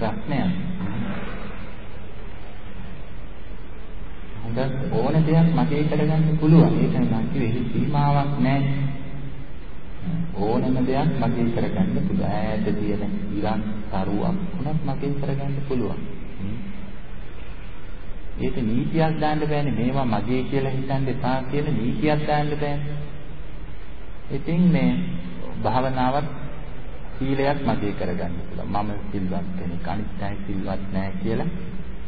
හොඳ ප්‍රශ්නයක්. හොඳ ඕන දෙයක් මගේ කරගන්න පුළුවන්. ඒක නම් කිව්වේ සීමාවක් නැහැ. ඕනම දෙයක් මගේ කරගන්න පුළුවන්. ඈත තියෙන ඉරන් තරුවක් උනත් මගේ කරගන්න පුළුවන්. ඒක නීතියක් දාන්න බෑනේ. මේවා මගේ කියලා හිතන්න එපා කියන නීතියක් දාන්න බෑනේ. ඉතින් මේ භාවනාවත් සීලයක් මගේ කරගන්න පුළුවන්. මම සිල්වත් කෙනෙක්, අනිත් අය සිල්වත් නැහැ කියලා.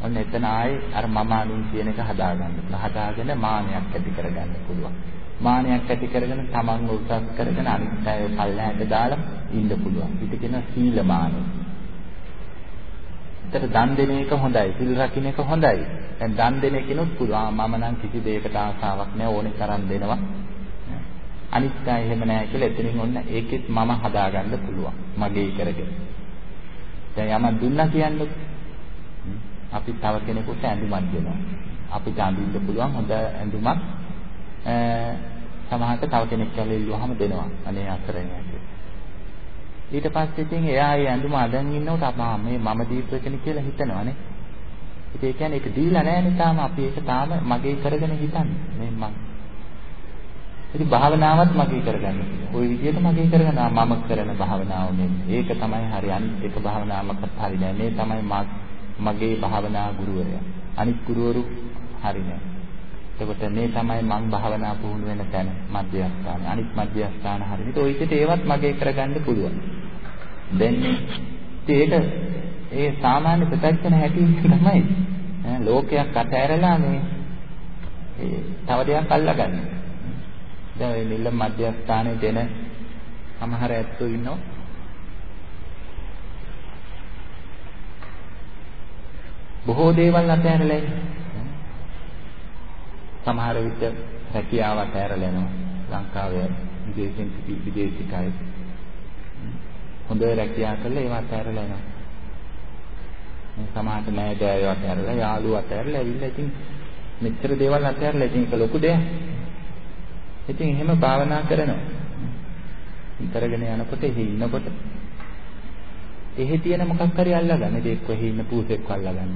ඔන්න එතන ආයේ අර මම අනුන් කියන එක හදාගන්න පුළුවන්. හදාගෙන මානයක් ඇති කරගන්න පුළුවන්. මානයක් ඇති කරගෙන තමන් උසස් කරගෙන අනිත් අය පල්ලහැට දාලා ඉන්න පුළුවන්. ඊට කියන සීල මානය. ඒතර දන් දෙන එක හොඳයි. සිල් රකින්න එක හොඳයි. දැන් දන් දෙන කෙනුත් පුළුවන්. මම නම් කිසි දෙයකට ආසාවක් නැහැ ඕනේ තරම් දෙනවා. අනිත් අය එහෙම නැහැ කියලා එතනින් ඔන්න ඒකෙත් මම හදාගන්න පුළුවන්. මගේ කරගෙන. දැන් යමක් දුන්නා කියන්නේ අපි තව කෙනෙකුට ඇඳුමක් දෙනවා. අපිට අඳින්න පුළුවන් හොඳ ඇඳුමක් සමහරට තව කෙනෙක් කියලා ඉල්ලුවාම දෙනවා. අනේ අසරණයි කියලා. ඊට පස්සේ ඉතින් එයා ඒ ඇඳුම අඳන් ඉන්නකොට අපා මේ මම දීපු එකනේ කියලා හිතනවානේ. ඉතින් ඒ කියන්නේ ඒක දීලා නැහැ තාම අපි ඒක තාම මගේ කරගෙන හිතන්නේ. මේ මම ඉතින් භාවනාවත් මගේ කරගන්න. ওই විදිහට මගේ කරගන්න මම කරන භාවනාව ඒක තමයි හරි අනිත් එක භාවනාවක්වත් හරි නෑ. මේ තමයි මගේ භාවනා ගුරුවරයා. අනිත් ගුරුවරු හරි නෑ. එතකොට මේ තමයි මං භාවනා පුහුණු වෙන තැන මධ්‍යස්ථාන. අනිත් මධ්‍යස්ථාන හරි. ඒක ඔය විදිහට ඒවත් මගේ කරගන්න පුළුවන්. දැන් ඒක ඒ සාමාන්‍ය ප්‍රත්‍යක්ෂණ හැටි තමයි. ලෝකයක් අතහැරලා මේ තව දෙයක් අල්ලගන්නේ. දැන් ওই නිල්ල මධ්‍යස්ථානයේ දෙන සමහර ඇත්තෝ ඉන්නවා. බොහෝ දේවල් අතහැරලා ඉන්නේ. සමහර විට රැකියාව අතහැරලා යනවා. ලංකාවේ විදේශින් විදේශිකයි. හොඳ රැකියාව කළා ඒවා අතහැරලා යනවා. සමහරට නෑදෑයෝ අතහැරලා යාළුවෝ අතහැරලා ඇවිල්ලා ඉතින් මෙච්චර දේවල් අතහැරලා ඉතින් ඒක ලොකු දෙයක්. ඉතින් එහෙම භාවනා කරනවා. කරගෙන යනකොට එහි ඉන්නකොට එහි තියෙන මොකක් හරි අල්ලගන්න. ඒක එක්ක එහි ඉන්න පූසෙක් අල්ලගන්න.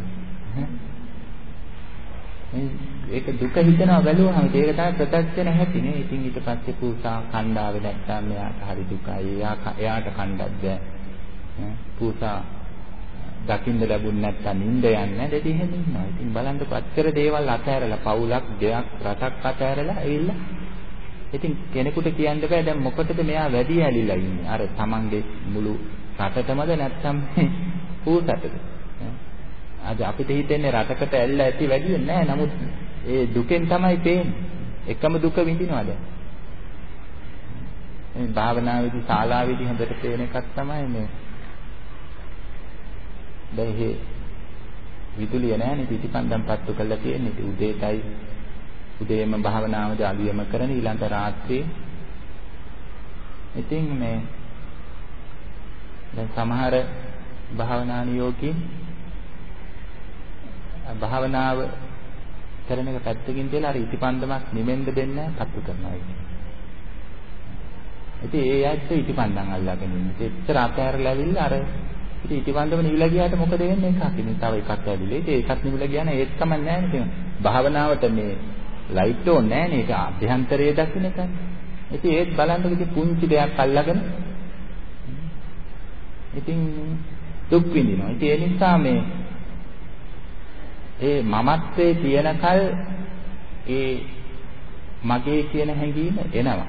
ඒක දුක හිතනවා බැලුවහම ඒක තමයි ප්‍රත්‍යක්ෂ නැහැටි නේ. ඉතින් ඊට පස්සේ පූසා කණ්ඩාවේ නැත්තම් එයාට හරි දුකයි. එයා එයාට කණ්ඩක් බෑ. පූසා දකින්න ලැබුණ නැත්තම් නිින්ද යන්නේ නැහැ. දෙටි එහෙම ඉන්නවා. ඉතින් බලන්න පච්චර දේවල් අතහැරලා පවුලක්, දෙයක්, රටක් අතහැරලා ඇවිල්ලා ඉතින් කෙනෙකුට කියන්න බෑ දැන් මොකටද මෙයා වැඩි ඇලිලා ඉන්නේ. අර තමන්ගේ මුළු රටටමද නැත්නම් පූසටද? අද අපිට හිතෙන්නේ රටකට ඇල්ල ඇති වැඩි නෑ. නමුත් ඒ දුකෙන් තමයි පේන්නේ. එකම දුක විඳිනවා දැන්. මේ භාවනාවේදී ශාලාවේදී හොඳට පේන එකක් තමයි මේ. දැන් මේ විදුලිය නෑනේ පිටිපන්දම් පත්තු කරලා තියෙන්නේ. උදේටයි උදේම භාවනාවද අලියම කරන ඊළඟ රාත්‍රියේ ඉතින් මේ දැන් සමහර භාවනා නියෝගී භාවනාව කරන එක පැත්තකින් තියලා අර ඉටිපන්දමක් නිමෙන්න දෙන්න පත්තු කරනවා ඉතින්. ඉතින් ඒ ඇත්ත ඉටිපන්දම් අල්ලගෙන ඉන්නේ. එච්චර අතහැරලා ඇවිල්ලා අර ඉතින් ඉටිපන්දම නිවිලා ගියාට මොකද වෙන්නේ එකක්. ඉතින් තව එකක් ඇවිල්ලා. ඉතින් ඒකත් නිවිලා ගියා නම් ඒත් කමක් නැහැ නේ. භාවනාවට මේ ලයිට් ඕනේ නැහැ නේ. ඒක අභ්‍යන්තරයේ දකින්න එකයි. ඉතින් ඒත් බලන්නකො ඉතින් පුංචි දෙයක් අල්ලගෙන ඉතින් දුක් විඳිනවා. ඉතින් ඒ නිසා මේ ඒ මමත්වයේ තියෙනකල් ඒ මගේ කියන හැඟීම එනවා.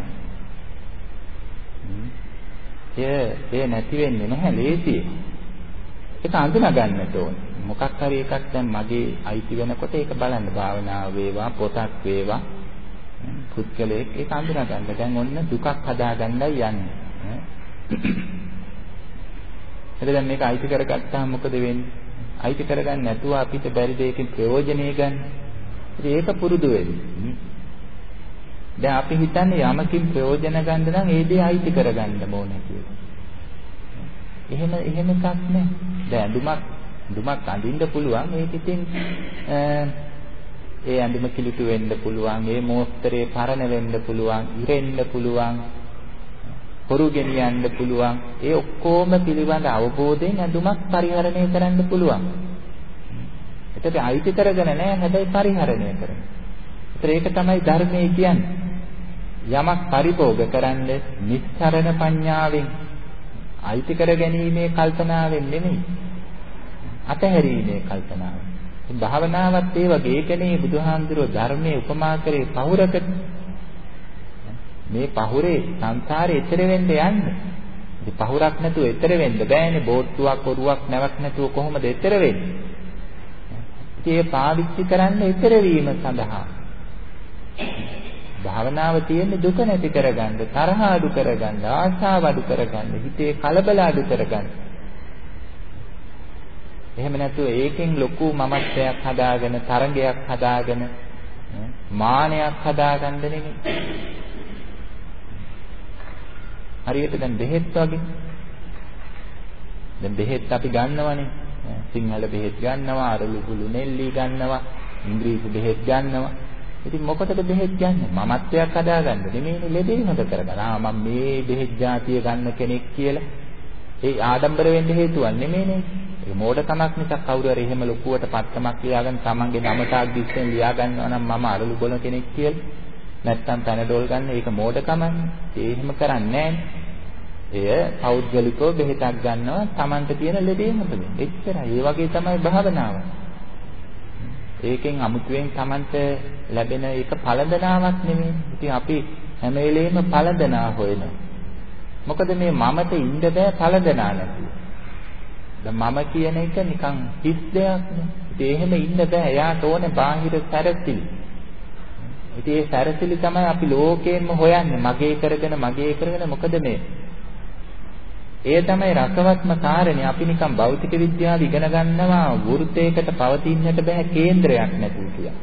ඒ ඒ නැති වෙන්නේ නැහැ ලේසියෙන්. ඒක අඳුනා ගන්නට ඕනේ. මොකක් හරි එකක් දැන් මගේ අයිති වෙනකොට ඒක බලන්න භාවනාව වේවා පොතක් වේවා පුද්ගලයෙක් ඒක අඳුනා ගන්න. දැන් ඔන්න දුකක් හදාගන්නයි යන්නේ. එතකොට දැන් මේක අයිති කරගත්තාම මොකද වෙන්නේ? අයිති කරගන්න නැතුව අපිට බැරි දෙයකින් ප්‍රයෝජනෙ ගන්න. ඉතින් ඒක පුරුදු වෙන්න. දැන් අපි හිතන්නේ යමකින් ප්‍රයෝජන ගන්න නම් ඒ දේ අයිති කරගන්න ඕනේ කියලා. එහෙම එහෙම එකක් නැහැ. දැන් ඇඳුමක් ඇඳුමක් අඳින්න පුළුවන්. ඒක ඉතින් ඒ ඇඳුම කිලුට වෙන්න පුළුවන්. ඒ මෝස්තරේ පරණ වෙන්න පුළුවන්. ඉරෙන්න පුළුවන්. හොරු ගෙනියන්න පුළුවන්. ඒ ඔක්කොම පිළිබඳ අවබෝධයෙන් ඇඳුමක් පරිහරණය කරන්න පුළුවන්. ඒකට අයිති කරගෙන නැහැ හැබැයි පරිහරණය කරන. ඒතර ඒක තමයි ධර්මයේ කියන්නේ. යමක් පරිභෝග කරන්න නිස්සරණ පඤ්ඤාවෙන් අයිති කර ගැනීමේ කල්පනාවෙන් නෙමෙයි. අතහැරීමේ කල්පනාවෙන්. ඉතින් භාවනාවත් ඒ වගේ ඒකනේ බුදුහාමුදුරුවෝ ධර්මයේ උපමා කරේ පහුරකට. මේ පහුරේ සංසාරේ ඈතර වෙන්න යන්නේ. ඉතින් පහුරක් නැතුව ඈතර වෙන්න බෑනේ. බෝට්ටුවක් ඔරුවක් නැවක් නැතුව කොහොමද ඈතර වෙන්නේ? ඉතින් ඒ පාවිච්චි කරන්න ඈතර වීම සඳහා භාවනාව තියෙන්නේ දුක නැති කරගන්න, තරහ අඩු කරගන්න, ආශාව අඩු කරගන්න, හිතේ කලබල අඩු කරගන්න. එහෙම නැතුව ඒකෙන් ලොකු මමත්වයක් හදාගෙන, තරංගයක් හදාගෙන, මානයක් හදාගන්න නෙමෙයි. හරියට දැන් බෙහෙත් වගේ. දැන් බෙහෙත් අපි ගන්නවනේ. සිංහල බෙහෙත් ගන්නවා, අරලු කුළු නෙල්ලි ගන්නවා, ඉංග්‍රීසි බෙහෙත් ගන්නවා. ඉතින් මොකටද බෙහෙත් ගන්න? මමත්වයක් හදාගන්න නෙමෙයිනේ ලෙඩේ හොද කරගන්න. ආ මම මේ බෙහෙත් જાතිය ගන්න කෙනෙක් කියලා. ඒ ආඩම්බර වෙන්න හේතුවක් නෙමෙයිනේ. ඒ මෝඩකමක් නිසා කවුරු හරි එහෙම ලොකුවට පත්තමක් ලියාගෙන තමන්ගේ නම තාක් දිස්සෙන් ලියා ගන්නවා නම් මම අරලු බොන කෙනෙක් කියලා. නැත්තම් පැනඩෝල් ගන්න ඒක මෝඩකමන්නේ. ඒ එහෙම කරන්නේ එය පෞද්ගලිකව බෙහෙතක් ගන්නවා තමන්ට තියෙන ලෙඩේ හොදගෙන. එච්චරයි. ඒ වගේ තමයි භාවනාව. ඒකෙන් අමුතුවෙන් Tamanට ලැබෙන එක පළඳනාවක් නෙමෙයි. ඉතින් අපි හැම වෙලෙම පළඳනා හොයනවා. මොකද මේ මමට ඉන්න බෑ පළඳනා නැතුව. දැන් මම කියන එක නිකන් හිස් දෙයක් නේ. ඉතින් එහෙම ඉන්න බෑ. එයාට ඕනේ බාහිර සැරසිලි. ඉතින් ඒ සැරසිලි තමයි අපි ලෝකයෙන්ම හොයන්නේ. මගේ කරගෙන මගේ කරගෙන මොකද මේ ඒ තමයි රසවත්ම කාරණේ. අපි නිකන් භෞතික විද්‍යාව ඉගෙන ගන්නවා වෘත්තයකට පවතින්නට බෑ කේන්ද්‍රයක් නැතුව කියලා.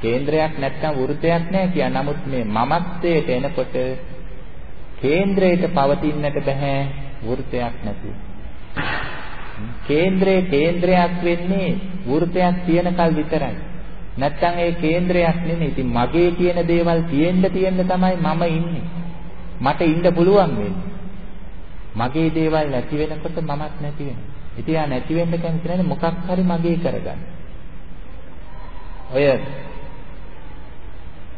කේන්ද්‍රයක් නැත්නම් වෘත්තයක් නැහැ කිය. නමුත් මේ මමත්වයට එනකොට කේන්ද්‍රයට පවතින්නට බෑ වෘත්තයක් නැතුව. කේන්ද්‍රයේ කේන්ද්‍රයක් වෙන්නේ වෘත්තයක් තියෙනකල් විතරයි. නැත්තම් ඒ කේන්ද්‍රයක් නෙමෙයි. ඉතින් මගේ කියන දේවල් තියෙන්න තියෙන්න තමයි මම ඉන්නේ. මට ඉන්න පුළුවන් වෙන්නේ. මගේ දේවල් නැති වෙනකොට මමත් නැති වෙනවා. ඉතින් ආ නැති වෙන්න කැමති නැහැ මොකක් හරි මගේ කරගන්න. ඔය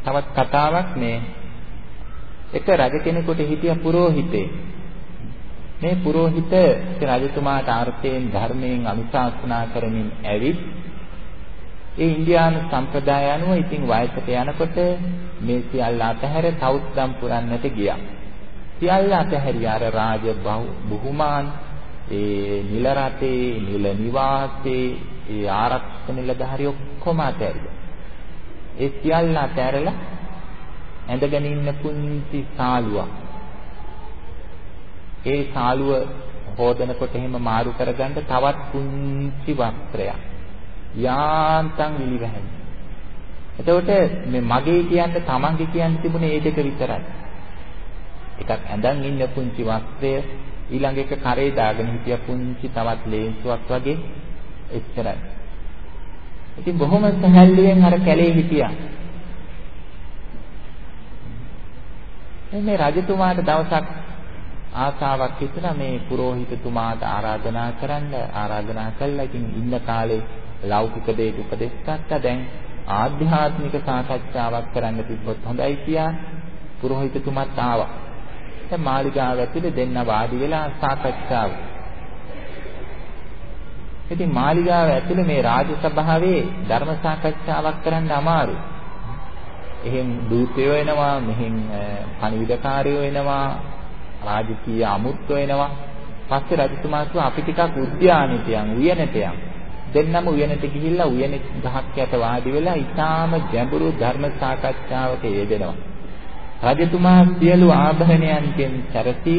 තවත් කතාවක් මේ එක රජ කෙනෙකුට හිටිය පුරෝහිතේ මේ පුරෝහිත රජතුමාට අර්ථයෙන් ධර්මයෙන් අනුශාසනා කරමින් ඇවිත් ඒ ඉන්දියානු සම්ප්‍රදාය අනුව ඉතින් වයසට යනකොට මේ සියල්ල අතහැර සෞත්දම් පුරන්නට ගියා. සියල්ල අතහැරිය අර රාජ බුහුමාන් ඒ නිල රටේ නිල නිවාසේ ඒ ආරක්ෂක නිලධාරි ඔක්කොම අතහැරියා. ඒ සියල්ල අතහැරලා ඇඳගෙන ඉන්න පුංචි සාලුවක්. ඒ සාලුව හොදනකොට එහෙම මාරු කරගන්න තවත් පුංචි වස්ත්‍රයක්. යාන්තම් විලිවැහෙන. එතකොට මේ මගේ කියන්න තමන්ගේ කියන්න තිබුණේ ඒ දෙක විතරයි. එකක් ඇඳන් ඉන්න පුංචි වස්ත්‍රය ඊළඟ එක කරේ දාගෙන හිටිය පුංචි තවත් ලේන්සුවක් වගේ එච්චරයි. ඉතින් බොහොම සැහැල්ලුවෙන් අර කැලේ හිටියා. මේ රජතුමාට දවසක් ආසාවක් හිතුණා මේ පුරোহিতතුමාට ආරාධනා කරන්න ආරාධනා කළා. ඉතින් ඉන්න කාලේ ලෞකික දේට උපදෙස් ගත්තා. දැන් ආධ්‍යාත්මික සාකච්ඡාවක් කරන්න තිබ්බොත් හොඳයි කියලා පුරোহিতතුමත් ආවා. දැන් මාලිගාව ඇතුලේ දෙන්න වාඩි වෙලා සාකච්ඡාව. ඉතින් මාලිගාව ඇතුලේ මේ රාජ්‍ය සභාවේ ධර්ම සාකච්ඡාවක් කරන්න අමාරුයි. එහෙන් දූතයෝ එනවා, මෙහෙන් පණිවිඩකාරයෝ එනවා, රාජකීය අමුත්තු එනවා. පස්සේ රජතුමා කිව්වා අපි ටිකක් උද්‍යානෙට යන්, උයනට යන්. දෙන්නම උයනට ගිහිල්ලා උයන ගහක් යට වාඩි වෙලා ඊටාම ගැඹුරු ධර්ම සාකච්ඡාවක යෙදෙනවා. රජතුමා සියලු ආභරණයන්ගෙන් සැරසි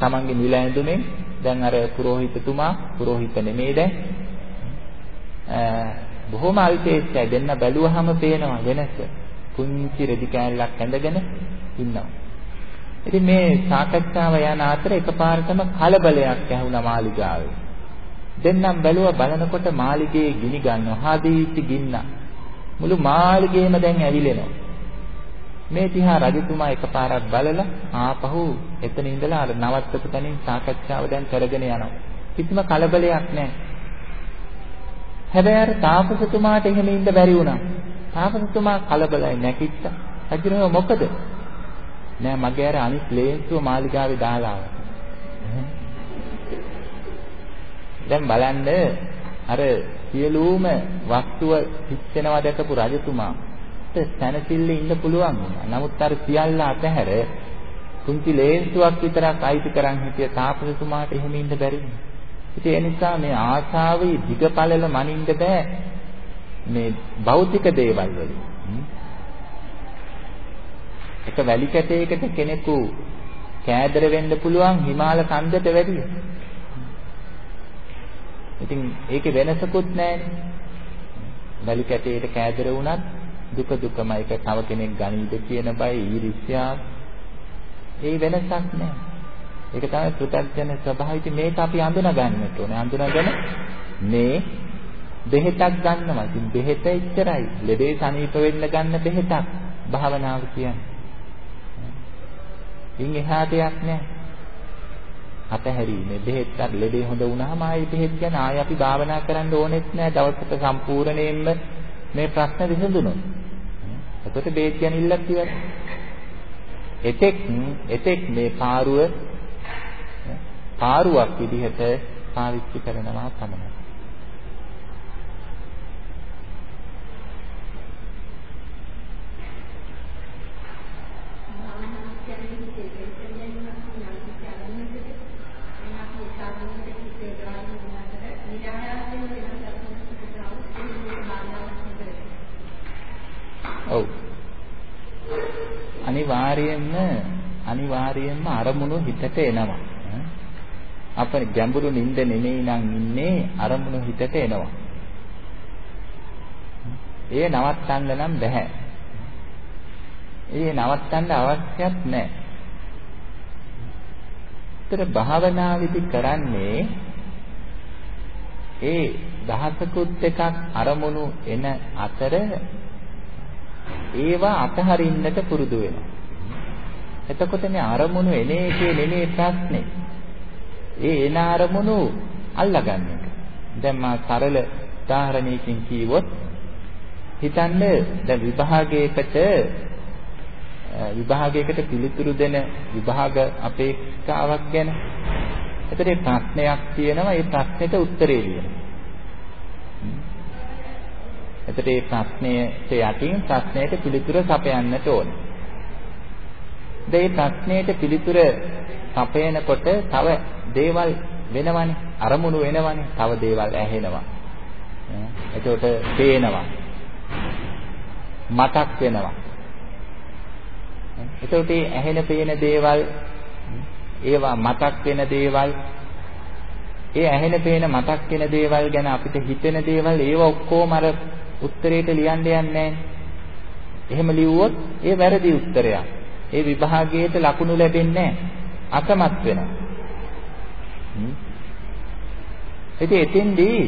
තමන්ගේ නිල ඇඳුමෙන් දැන් අර පුරোহিতතුමා පුරোহিত නෙමෙයි දැන් බොහොම අල්පේච්චයි දෙන්න බැලුවහම පේනවා වෙනස. කුංචි රෙදි කෑල්ලක් ඇඳගෙන ඉන්නවා. ඉතින් මේ සාකච්ඡාව යන අතර එකපාරටම කලබලයක් ඇහුණා මාලිගාවේ. දෙන්නම් බැලුවා බලනකොට මාලිගයේ ගිනි ගන්නවා හදිසි ගින්න. මුළු මාලිගයම දැන් ඇවිලෙනවා. මේ දිහා රජතුමා එකපාරක් බලලා ආපහු එතන ඉඳලා අර නවත්තපු තැනින් සාකච්ඡාව දැන් කරගෙන යනවා. කිසිම කලබලයක් නැහැ. හැබැයි අර තාපසතුමාට එහෙම ඉන්න බැරි වුණා. තාපසතුමා කලබලයි නැකිට්ටා. රජුනේ මොකද? නෑ මගේ අර අනිත් ලේන්සුව මාලිගාවේ දාලා දැන් බලන්න අර සියලුම වස්තුව පිච්චෙනවා දැකපු රජතුමා තනසිල්ලේ ඉන්න පුළුවන් වුණා. නමුත් අර සියල්ල අතහැර කුංචි ලේන්සුවක් විතරක් අයිති කරන් හිටිය තාපසතුමාට එහෙම ඉන්න බැරි වුණා. ඉතින් ඒ නිසා මේ ආශාවේ දිගපළල මනින්න බෑ මේ භෞතික දේවල් වලින්. එක වැලි කැටයකට කෙනෙකු කෑදර වෙන්න පුළුවන් හිමාල කන්දට වැඩිය. ඉතින් ඒකේ වෙනසකුත් නැහැනේ. වැලි කැටයකට කෑදර වුණත් දුක දුකම එක තව කෙනෙක් ගනීද කියන බය ඊර්ෂ්‍යාව ඒ වෙනසක් නැහැ. ඒක තමයි පෘථග්ජන ස්වභාවය. ඉතින් මේක අපි අඳුනා ගන්නට ඕනේ. අඳුනාගෙන මේ බෙහෙතක් ගන්නවා. ඉතින් බෙහෙත එච්චරයි. ලෙඩේ සනීප වෙන්න ගන්න බෙහෙතක් භාවනාව කියන්නේ. ඉන් එහාට යක් නැහැ. අතහැරීමේ බෙහෙත් අර ලෙඩේ හොඳ වුණාම ආයේ බෙහෙත් ගැන ආයෙ අපි භාවනා කරන්න ඕනෙත් නැහැ. දවසක සම්පූර්ණයෙන්ම මේ ප්‍රශ්න විසඳුණොත්. එතකොට බෙහෙත් ගැන ඉල්ලක් ඉවරයි. එතෙක් එතෙක් මේ පාරුව පාරුවක් විදිහට පාවිච්චි කරනවා පමණයි. ඔව්. අනිවාර්යයෙන්ම අනිවාර්යයෙන්ම අරමුණු හිතට එනවා. අපේ ගැඹුරු නිින්ද නෙමෙයි නම් ඉන්නේ අරමුණු හිතට එනවා. ඒ නවත්තන්න නම් බෑ. ඒ නවත්තන්න අවශ්‍යත් නැහැ. ඒතර භාවනාවිදි කරන්නේ ඒ දහසකුත් එකක් අරමුණු එන අතර ඒවා අතහරින්නට පුරුදු වෙනවා. එතකොට මේ අරමුණු එන එකේ නෙමෙයි ප්‍රශ්නේ. ඒ එන අරමුණු අල්ලගන්න එක. දැන් මා සරල උදාහරණයකින් කිව්වොත් හිතන්න දැන් විභාගයකට විභාගයකට පිළිතුරු දෙන විභාග අපේක්ෂාවක් ගැන. එතකොට ප්‍රශ්නයක් තියෙනවා ඒ ප්‍රශ්නෙට උත්තරේ ලියනවා. එතකොට මේ ප්‍රශ්නයට යටින් ප්‍රශ්නයට පිළිතුර සපයන්නට ඕනේ. මේ ප්‍රශ්නයට පිළිතුර සපයනකොට තව දේවල් වෙනවනේ අරමුණු වෙනවනේ තව දේවල් ඇහෙනවා. එතකොට පේනවා. මතක් වෙනවා. එතකොට මේ ඇහෙන පේන දේවල් ඒවා මතක් වෙන දේවල් ඒ ඇහෙන පේන මතක් වෙන දේවල් ගැන අපිට හිතෙන දේවල් ඒව ඔක්කොම අර උත්තරේට ලියන්න යන්නේ එහෙම ලිව්වොත් ඒ වැරදි උත්තරයක්. ඒ විභාගයට ලකුණු ලැබෙන්නේ අකමත් වෙනවා. ඉතින් එතෙන්දී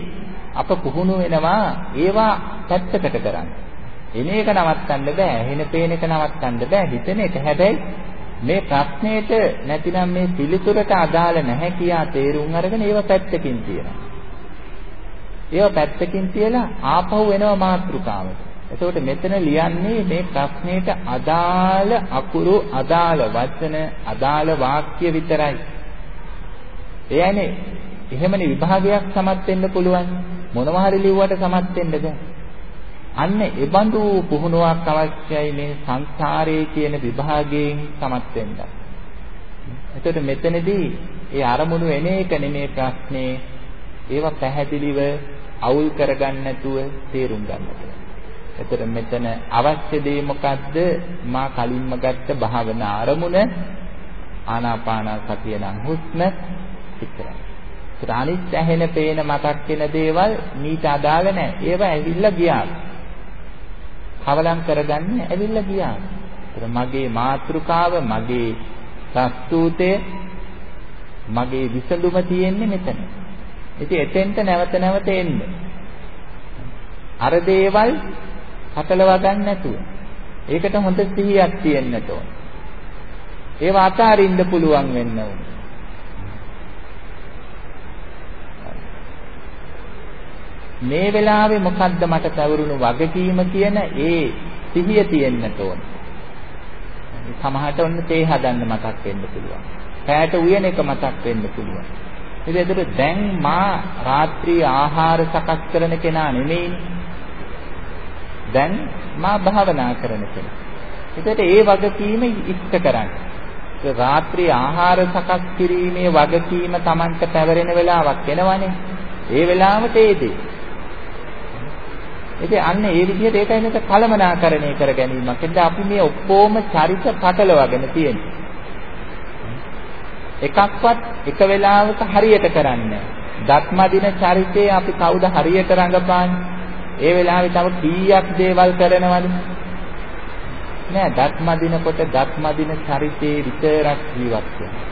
අප පුහුණු වෙනවා ඒවා පැත්තකට කරන්න. එන එක නවත්තන්න බෑ. එහෙන පේන එක නවත්තන්න බෑ. හිතෙන එක. හැබැයි මේ ප්‍රශ්නෙට නැතිනම් මේ පිළිතුරට අදාළ නැහැ කියා තේරුම් අරගෙන ඒව පැත්තකින් තියනවා. ඒව පැත්තකින් තියලා ආපහු එනවා මාත්‍රිකාවට. එතකොට මෙතන ලියන්නේ මේ ප්‍රශ්නෙට අදාළ අකුරු, අදාළ වචන, අදාළ වාක්‍ය විතරයි. එයනේ එහෙමනේ විභාගයක් සමත් වෙන්න පුළුවන්. මොනවා හරි ලිව්වට සමත් වෙන්න බෑ. අන්න ඒබඳු පුහුණුවක් අවශ්‍යයි මේ සංසාරයේ කියන විභාගයෙන් සමත් වෙන්න. එතකොට මෙතනදී ඒ අරමුණු එන එක නෙමේ ප්‍රශ්නේ. ඒවා පැහැදිලිව අවුල් කරගන්න නැතුව තේරුම් ගන්න ඕනේ. එතකොට මෙතන අවශ්‍ය දේ මොකද්ද? මා කලින්ම ගත්ත භාවනා අරමුණ ආනාපාන සතිය නම් හුස්ම විතරයි. ඒත් අනිත් ඇහෙන පේන මතක් වෙන දේවල් මීට අදාළ නැහැ. ඒවා ඇවිල්ලා ගියා. කවලම් කරගන්න ඇවිල්ලා ගියා. ඒත් මගේ මාතෘකාව මගේ ප්‍රස්තුතය මගේ විසඳුම තියෙන්නේ මෙතන. ඉතින් එතෙන්ට නැවත නැවත එන්න. අර දේවල් හතලව ගන්න නැතුව. ඒකට හොඳ සිහියක් තියෙන්නට ඕන. ඒව අතාරින්න පුළුවන් වෙන්න ඕන. මේ වෙලාවේ මොකද්ද මට පැවරුණු වගකීම කියන ඒ සිහිය තියෙන්නට ඕන. සමහරට ඔන්න තේ හදන්න මතක් වෙන්න පුළුවන්. කෑට උයන එක මතක් වෙන්න පුළුවන්. ඉතින් ඒතර දැන් මා රාත්‍රී ආහාර සකස් කරන කෙනා නෙමෙයිනේ. දැන් මා භාවනා කරන කෙනා. ඒකට ඒ වගකීම ඉෂ්ට කරන්න. රාත්‍රී ආහාර සකස් කිරීමේ වගකීම Tamanට පැවරෙන වෙලාවක් එනවනේ. ඒ වෙලාවට ඒ දේ. ඉතින් අන්න ඒ විදිහට ඒකයි මේක කලමනාකරණය කර ගැනීමක්. එතන අපි මේ ඔක්කොම චරිත පටලවාගෙන තියෙන්නේ. එකක්වත් එක වෙලාවක හරියට කරන්නේ දත්මදින චරිතේ අපි කවුද හරියට රඟපාන්නේ? ඒ වෙලාවේ තව කීයක් දේවල් කරනවද? නෑ දත්මදිනකොට දත්මදින චරිතේ විතරක් ජීවත් වෙනවා.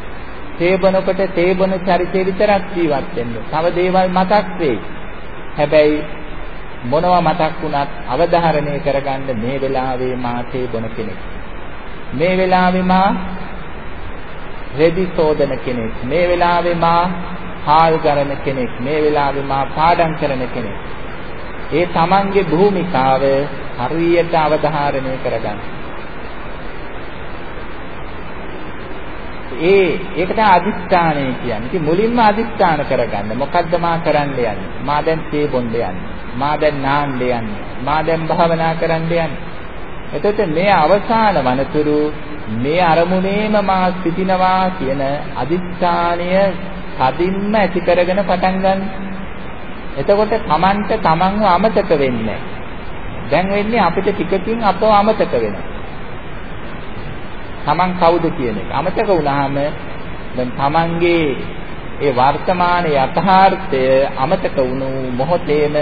තේබනකොට තේබන චරිතේ විතරක් ජීවත් වෙන්න. තව දේවල් මතක් වෙයි. හැබැයි මොනවා මතක් වුණත් අවධාරණය කරගන්න මේ වෙලාවේ මා තේබන කෙනෙක්. මේ වෙලාවේ මා රෙදි සෝදන කෙනෙක්. මේ වෙලාවේ මා හාල් ගරන කෙනෙක්. මේ වෙලාවේ මා පාඩම් කරන කෙනෙක්. ඒ තමන්ගේ භූමිකාව හරියට අවධාරණය කරගන්න. ඒ ඒකට අදිස්ථානය කියන්නේ. ඉතින් මුලින්ම අදිස්ථාන කරගන්න. මොකද්ද මා කරන්න යන්නේ? මා දැන් තේ බොන්න යන්නේ. මා දැන් නාන්න යන්නේ. මා දැන් භාවනා කරන්න යන්නේ. එතකොට මේ අවසාන වනතුරු මේ අරමුණේම මා සිටිනවා කියන අදිස්ථානය කදින්ම ඇති කරගෙන පටන් ගන්න. එතකොට Tamanට Tamanව අමතක වෙන්නේ දැන් වෙන්නේ අපිට ටිකකින් අපව අමතක වෙනවා. Taman කවුද කියන එක. අමතක වුණාම දැන් Tamanගේ ඒ වර්තමාන යථාර්ථය අමතක වුණු මොහොතේම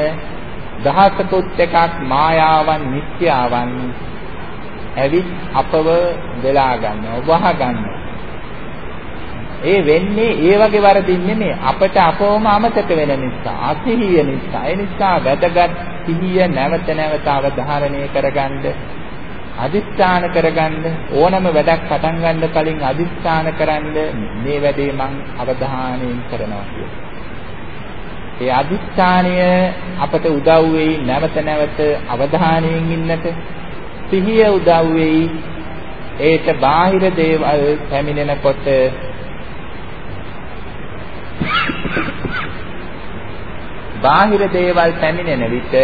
දහසකුත් එකක් මායාවන් මිත්‍යාවන් ඇවිත් අපව වෙලා ගන්නවා වහ ගන්නවා ඒ වෙන්නේ ඒ වගේ වරදින් නෙමෙයි අපට අපවම අමතක වෙන නිසා අසිහිය නිසා ඒ නිසා වැදගත් සිහිය නැවත නැවත අවධාරණය කරගන්න අදිස්ථාන කරගන්න ඕනම වැඩක් පටන් ගන්න කලින් අදිස්ථාන කරන්න මේ වැඩේ මං අවධානයෙන් කරනවා කියලා. ඒ අදිස්ථානය අපට උදව් වෙයි නැවත නැවත අවධානයෙන් ඉන්නට සිහිය උදව් වෙයි ඒට බාහිර දේවල් පැමිණෙනකොට බාහිර දේවල් පැමිණෙන විට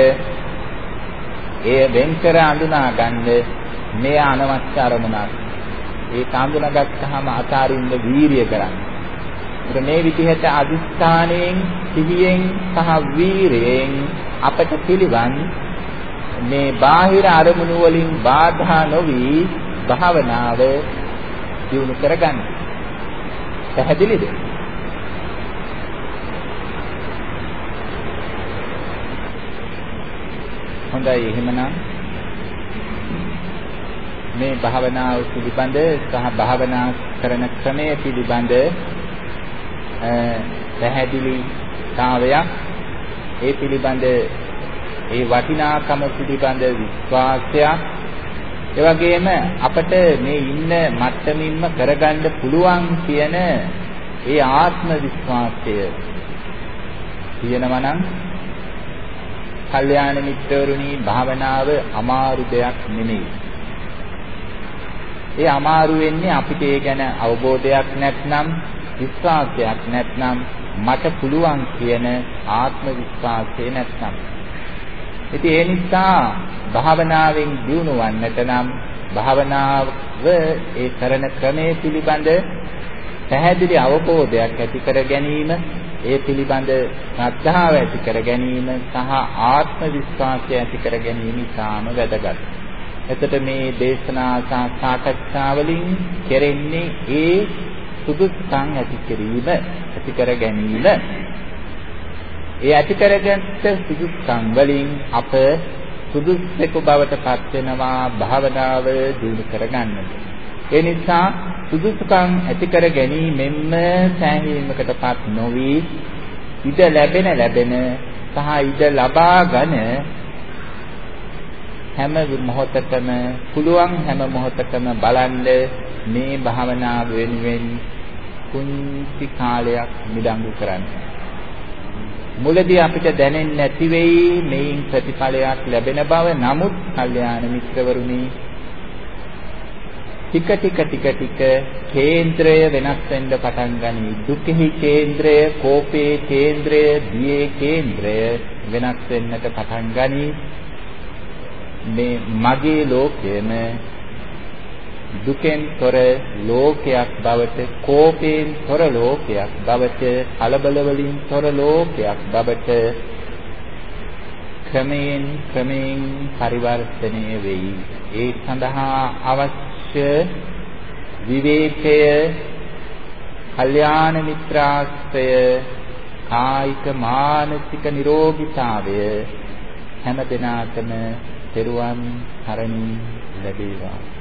එය වෙන්කර අඳුනා ගන්න මේ අනවශ්‍ය අරමුණක්. ඒක අඳුනාගත්තාම අතාරින්න වීරිය කරන්න. ඒත් මේ විදිහට අදිස්ථාණයෙන්, සිහියෙන් සහ වීරයෙන් අපට පිළිවන් මේ බාහිර අරමුණු වලින් බාධා නොවි භාවනාව දියුණු කරගන්න. පැහැදිලිද? හොඳයි එහෙමනම් මේ භාවනාව පිළිබඳ සහ භාවනා කරන ක්‍රමය පිළිබඳ පැහැදිලිතාවයක් ඒ පිළිබඳ ඒ වටිනාකම පිළිබඳ විශ්වාසයක් ඒ වගේම අපට මේ ඉන්න මට්ටමින්ම කරගන්න පුළුවන් කියන ඒ ආත්ම විශ්වාසය තියෙනවා නම් කල්යාණ මිත්‍රවරුනි භාවනාව අමාරු දෙයක් නෙමෙයි. ඒ අමාරු වෙන්නේ අපිට ඒ ගැන අවබෝධයක් නැත්නම් විශ්වාසයක් නැත්නම් මට පුළුවන් කියන ආත්ම විශ්වාසය නැත්නම්. ඉතින් ඒ නිසා භාවනාවෙන් දියුණු වන්නට නම් භාවනාව ඒ කරන ක්‍රමයේ පිළිබඳ පැහැදිලි අවබෝධයක් ඇති කර ගැනීම ඒ පිළිබඳ ශ්‍රද්ධාව ඇති කර ගැනීම සහ ආත්ම විශ්වාසය ඇති කර ගැනීම ඉතාම වැදගත්. එතකොට මේ දේශනා සාකච්ඡා වලින් කෙරෙන්නේ ඒ සුදුසුකම් ඇති කිරීම ඇති කර ගැනීම. ඒ ඇති කරගත්ත සුදුසුකම් වලින් අප සුදුස්සෙකු බවට පත් වෙනවා භාවනාව දිනු කරගන්නට. ඒ නිසා සුදුසුකම් ඇති කර ගැනීමෙන්ම සෑහීමකටපත් නොවි ඉඩ ලැබෙන ලැබෙන සහ ඉඩ ලබා ගන්න හැම මොහොතකම පුළුවන් හැම මොහොතකම බලන්න මේ භාවනාව වෙනුවෙන් කුංචි කාලයක් මිඩංගු කරන්න. මුලදී අපිට දැනෙන්නේ නැති වෙයි මේන් ප්‍රතිඵලයක් ලැබෙන බව. නමුත් කල්යාණ මිත්‍රවරුනි ටික ටික ටික ටික කේන්ද්‍රය වෙනස් වෙන්න පටන් ගනී. දුකෙහි කේන්ද්‍රය, කෝපේ කේන්ද්‍රය, දියේ කේන්ද්‍රය වෙනස් වෙන්නට පටන් ගනී. මේ මගේ ලෝකයේම දුකෙන් තොර ලෝකයක් බවට කෝපයෙන් තොර ලෝකයක් බවට කලබල වලින් තොර ලෝකයක් බවට ක්‍රමයෙන් ක්‍රමයෙන් පරිවර්තනය වෙයි. ඒ සඳහා අවශ්‍ය විවේකය කල්යාණ මිත්‍රාශ්‍රය කායික මානසික නිරෝගීතාවය හැම දිනාටම තෙරුවන් සරණින් ලැබේවා.